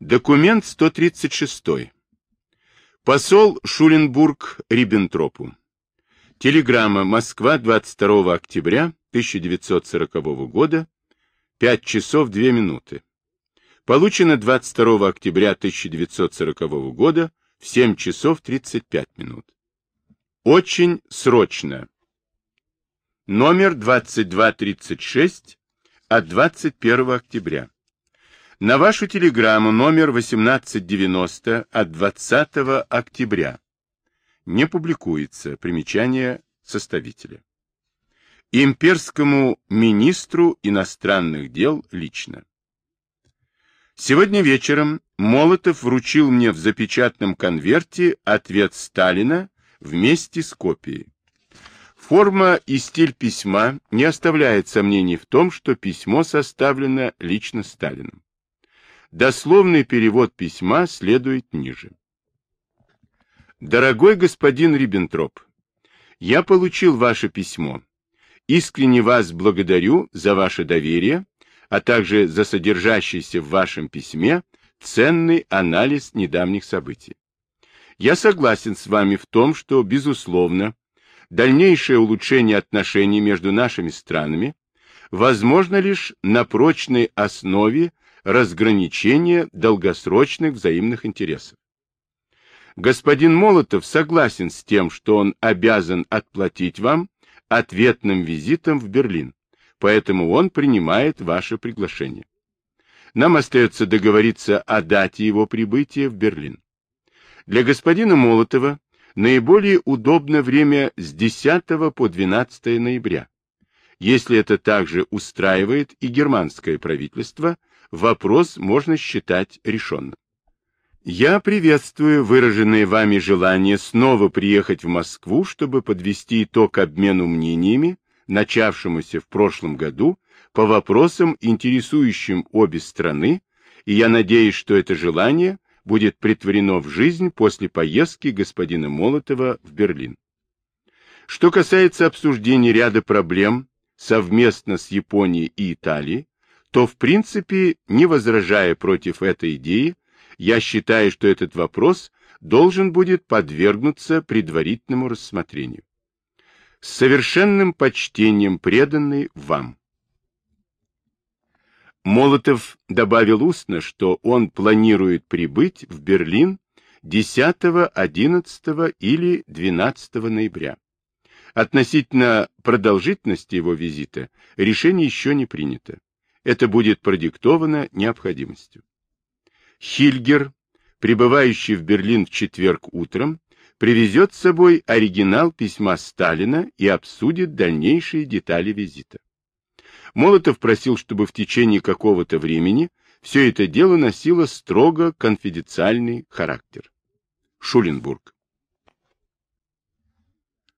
Документ 136. Посол Шуленбург Риббентропу. Телеграмма Москва 22 октября 1940 года, 5 часов 2 минуты. Получено 22 октября 1940 года в 7 часов 35 минут. Очень срочно. Номер 2236 от 21 октября. На вашу телеграмму номер 1890 от 20 октября не публикуется примечание составителя. Имперскому министру иностранных дел лично. Сегодня вечером Молотов вручил мне в запечатанном конверте ответ Сталина вместе с копией. Форма и стиль письма не оставляет сомнений в том, что письмо составлено лично Сталином. Дословный перевод письма следует ниже. Дорогой господин Риббентроп, я получил ваше письмо. Искренне вас благодарю за ваше доверие, а также за содержащийся в вашем письме ценный анализ недавних событий. Я согласен с вами в том, что, безусловно, дальнейшее улучшение отношений между нашими странами возможно лишь на прочной основе разграничения долгосрочных взаимных интересов. Господин Молотов согласен с тем, что он обязан отплатить вам ответным визитом в Берлин, поэтому он принимает ваше приглашение. Нам остается договориться о дате его прибытия в Берлин. Для господина Молотова наиболее удобно время с 10 по 12 ноября. Если это также устраивает и германское правительство, вопрос можно считать решенным. Я приветствую выраженное вами желание снова приехать в Москву, чтобы подвести итог обмену мнениями, начавшемуся в прошлом году, по вопросам, интересующим обе страны, и я надеюсь, что это желание будет притворено в жизнь после поездки господина Молотова в Берлин. Что касается обсуждения ряда проблем совместно с Японией и Италией, то, в принципе, не возражая против этой идеи, я считаю, что этот вопрос должен будет подвергнуться предварительному рассмотрению. С совершенным почтением преданный вам. Молотов добавил устно, что он планирует прибыть в Берлин 10, 11 или 12 ноября. Относительно продолжительности его визита решение еще не принято. Это будет продиктовано необходимостью. Хильгер, прибывающий в Берлин в четверг утром, привезет с собой оригинал письма Сталина и обсудит дальнейшие детали визита. Молотов просил, чтобы в течение какого-то времени все это дело носило строго конфиденциальный характер. Шуленбург.